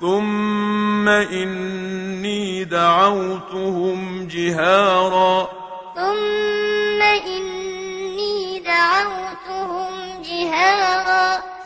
ثم إني دعوتهم جهارا